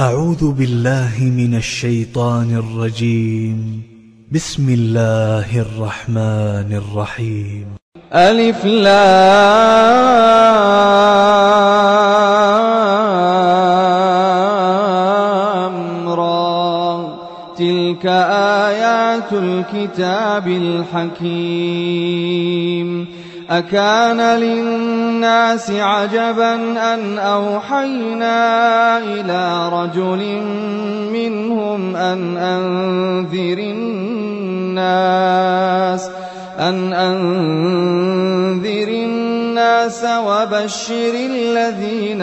أعوذ بالله من الشيطان الرجيم. بسم الله الرحمن الرحيم. ألف لام را. تلك آيات الكتاب الحكيم. أكان للناس عجبا أن أوحينا إلى رجل منهم أن أنذر الناس أن أنذر الناس وبشر الذين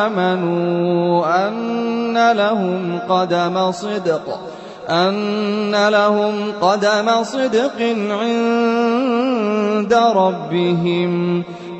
آمنوا أن لهم قدم صدق أن لهم قدم صدق عند ربهم.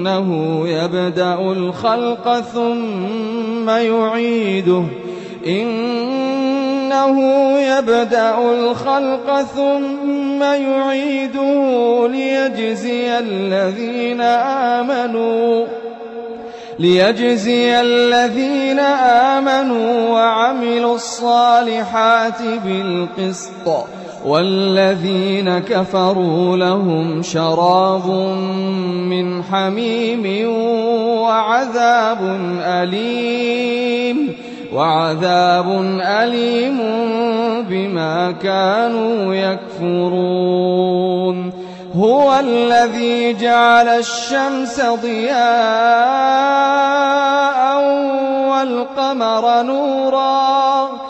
إنه يبدأ الخلق ثم يعيده. إنه يبدأ الخلق ثم يعيده ليجزي الذين آمنوا ليجزي الذين آمنوا وعملوا الصالحات بالقسط. والذين كفروا لهم شراب من حميم وعذاب أليم وعذاب أليم بما كانوا يكفرون. هو الذي جعل الشمس ضياء والقمر نورا.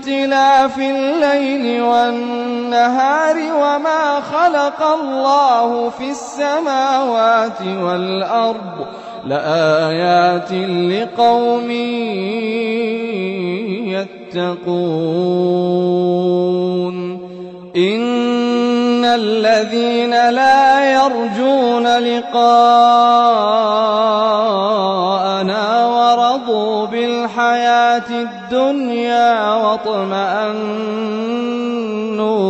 الليل والنهار وما خلق الله في السماوات والأرض لآيات لقوم يتقون. إن الذين لا يرجون لقاءنا ورضوا بالحياة الدنيا واطمأنوا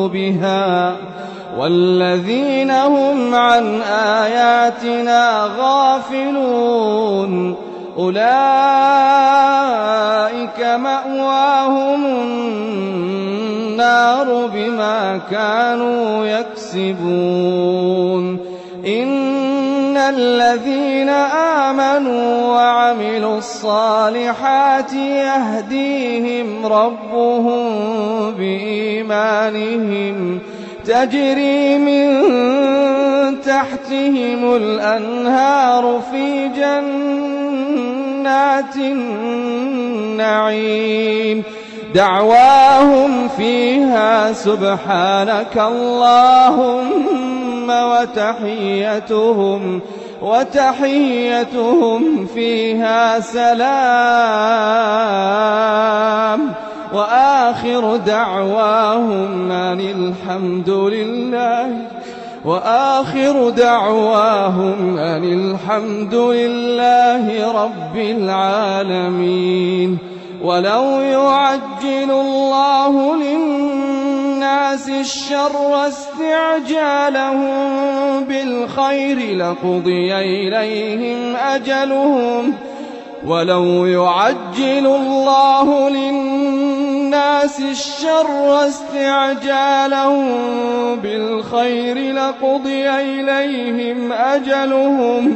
بها والذين هم عن آياتنا غافلون أولئك مأواهم النار بما كانوا يكسبون إن الذين آمنوا وعملوا الصالحات يهديهم ربهم بإيمانهم تجري من تحتهم الأنهار في جنات النعيم دعواهم فيها سبحانك اللهم وتحيتهم وتحيتهم فيها سلام. وآخر دعواهم أن الحمد لله. وآخر دعواهم أن الحمد لله رب العالمين. ولو يعجل الله للناس الناس الشر استعجالهم بالخير لقضي إليهم أجلهم ولو يعجل الله للناس الشر استعجالهم بالخير لقضي إليهم أجلهم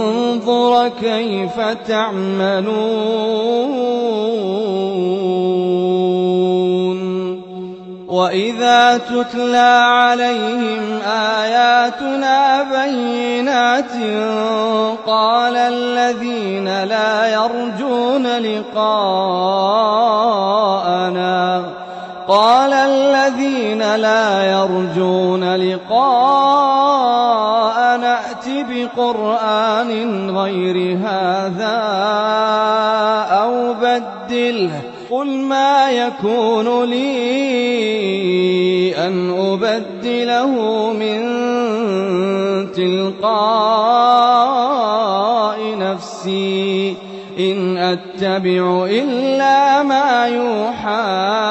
كيف تعملون. وإذا تتلى عليهم آياتنا بينات قال الذين لا يرجون لقاءنا. قال الذين لا يرجون لقاءنا بقرآن غير هذا أو بدله قل ما يكون لي أن أبدله من تلقاء نفسي إن أتبع إلا ما يوحى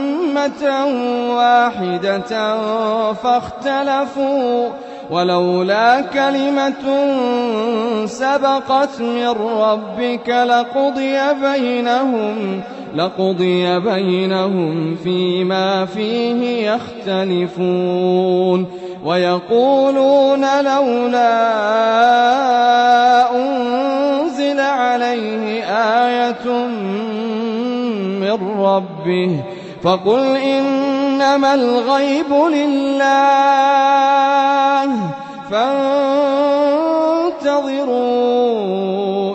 واحدة فاختلفوا ولولا كلمة سبقت من ربك لقضي بينهم لقضي بينهم فيما فيه يختلفون. ويقولون لولا أنزل عليه آية من ربه فقل إنما الغيب لله. فانتظروا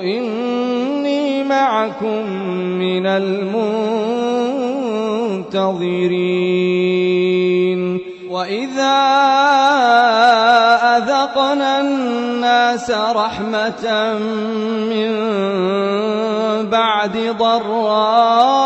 إني معكم من المنتظرين. وإذا الناس رحمة من بعد ضراء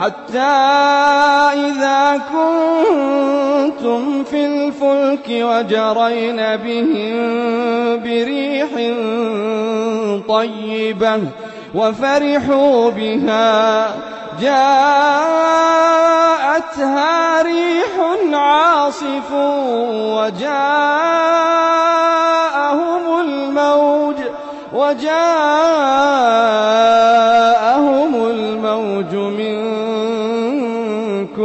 حتى إذا كنتم في الفلك وجرين بهم بريح طيبة وفرحوا بها جاءتها ريح عاصف وجاءهم الموج وجاءهم الموج من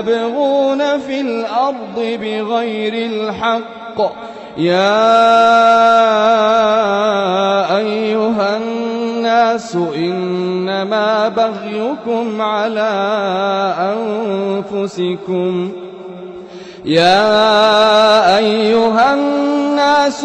يبغون في الأرض بغير الحق. يا أيها الناس إنما بغيكم على أنفسكم. يا أيها الناس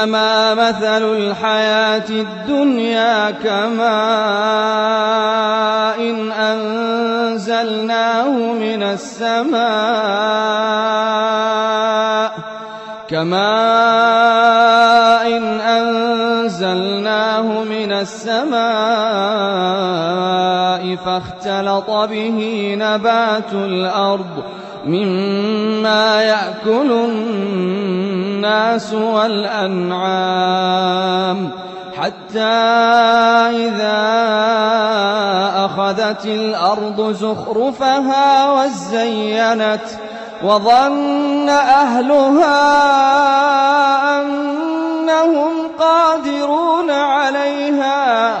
إنما مثل الحياة الدنيا كماء إن أنزلناه من السماء كماء إن أنزلناه من السماء فاختلط به نبات الأرض مما يأكل الناس والأنعام حتى إذا أخذت الأرض زخرفها وزينت وظن أهلها أنهم قادرون عليها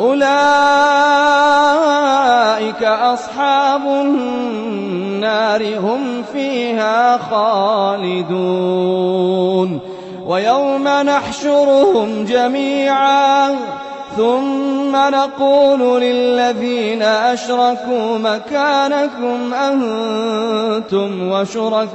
أولئك أصحاب النار هم فيها خالدون. ويوم نحشرهم جميعا ثم نقول للذين أشركوا مكانكم أنتم وشركاؤكم.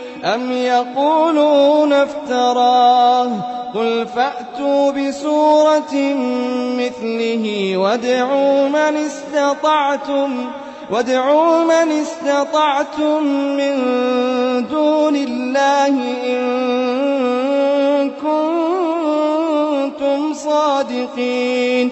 أم يقولون افتراه قل فأتوا بسورة مثله وادعوا من استطعتم وادعوا من استطعتم من دون الله إن كنتم صادقين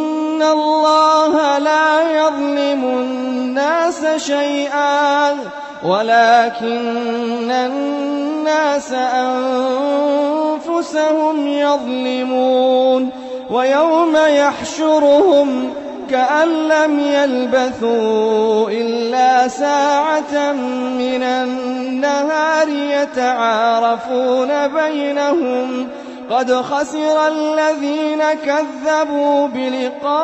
الله لا يظلم الناس شيئا ولكن الناس أنفسهم يظلمون ويوم يحشرهم كأن لم يلبثوا إلا ساعة من النهار يتعارفون بينهم قد خسر الذين كذبوا بلقاء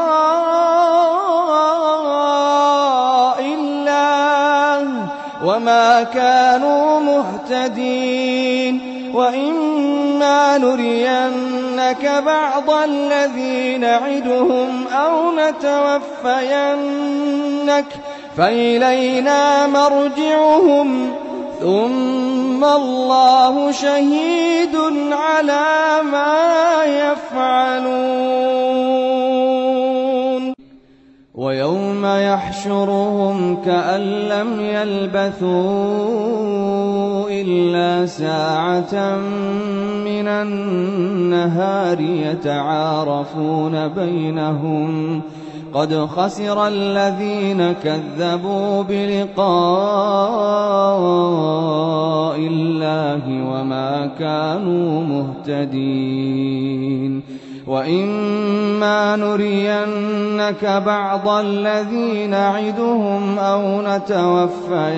الله وما كانوا مهتدين وإما نرينك بعض الذي نعدهم أو نتوفينك فإلينا مرجعهم ثم الله شهيد على ما يفعلون ويوم يحشرهم كأن لم يلبثوا إلا ساعة من النهار يتعارفون بينهم قد خسر الذين كذبوا بلقاء الله وما كانوا مهتدين. وإما نرينك بعض الذي نعدهم أو نتوفينك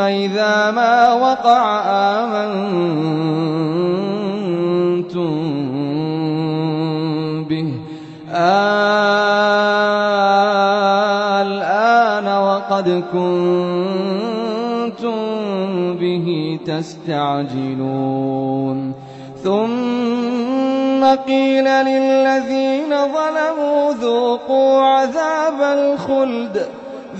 إذا ما وقع آمنتم به. الآن وقد كنتم به تستعجلون. ثم قيل للذين ظلموا ذوقوا عذاب الخلد.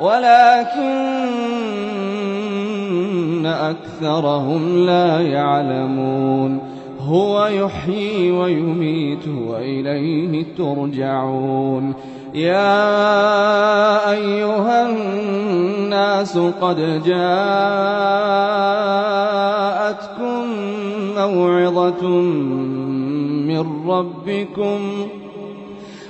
ولكن أكثرهم لا يعلمون. هو يحيي ويميت وإليه ترجعون. يا أيها الناس قد جاءتكم موعظة من ربكم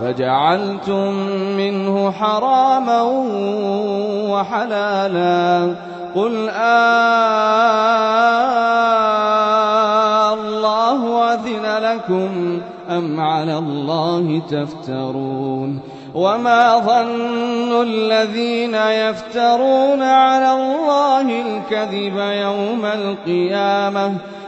فجعلتم منه حراما وحلالا قل آه الله أذن لكم أم على الله تفترون وما ظن الذين يفترون على الله الكذب يوم القيامة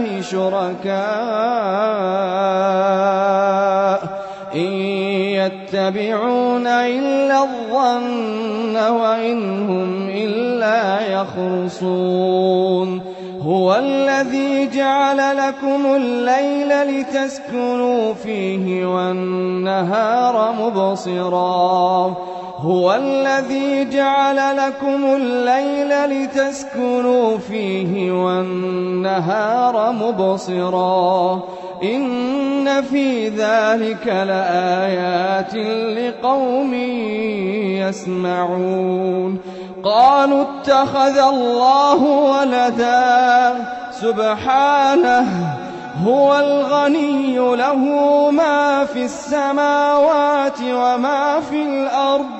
الله شركاء. إن يتبعون إلا الظن وإن هم إلا يخرصون. هو الذي جعل لكم الليل لتسكنوا فيه والنهار مبصراً. هو الذي جعل لكم الليل لتسكنوا فيه والنهار مبصرا. إن في ذلك لآيات لقوم يسمعون. قالوا اتخذ الله ولدا. سبحانه هو الغني له ما في السماوات وما في الأرض.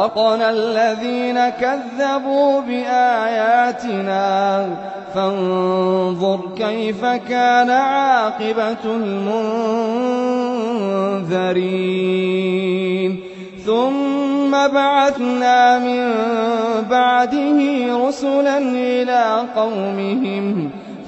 وأغرقنا الذين كذبوا بآياتنا. فانظر كيف كان عاقبة المنذرين. ثم بعثنا من بعده رسلا إلى قومهم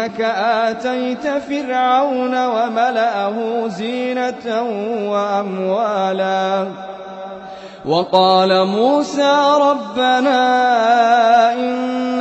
إنك آتيت فرعون وملأه زينة وأموالا. وقال موسى ربنا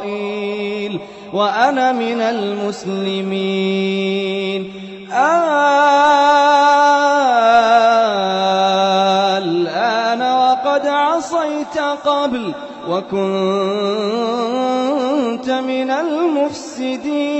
إسرائيل وأنا من المسلمين. الآن وقد عصيت قبل وكنت من المفسدين.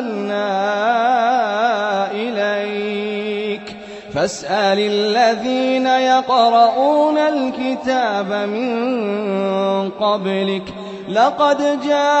أنزلنا إليك. فاسأل الذين يقرؤون الكتاب من قبلك. لقد جاءك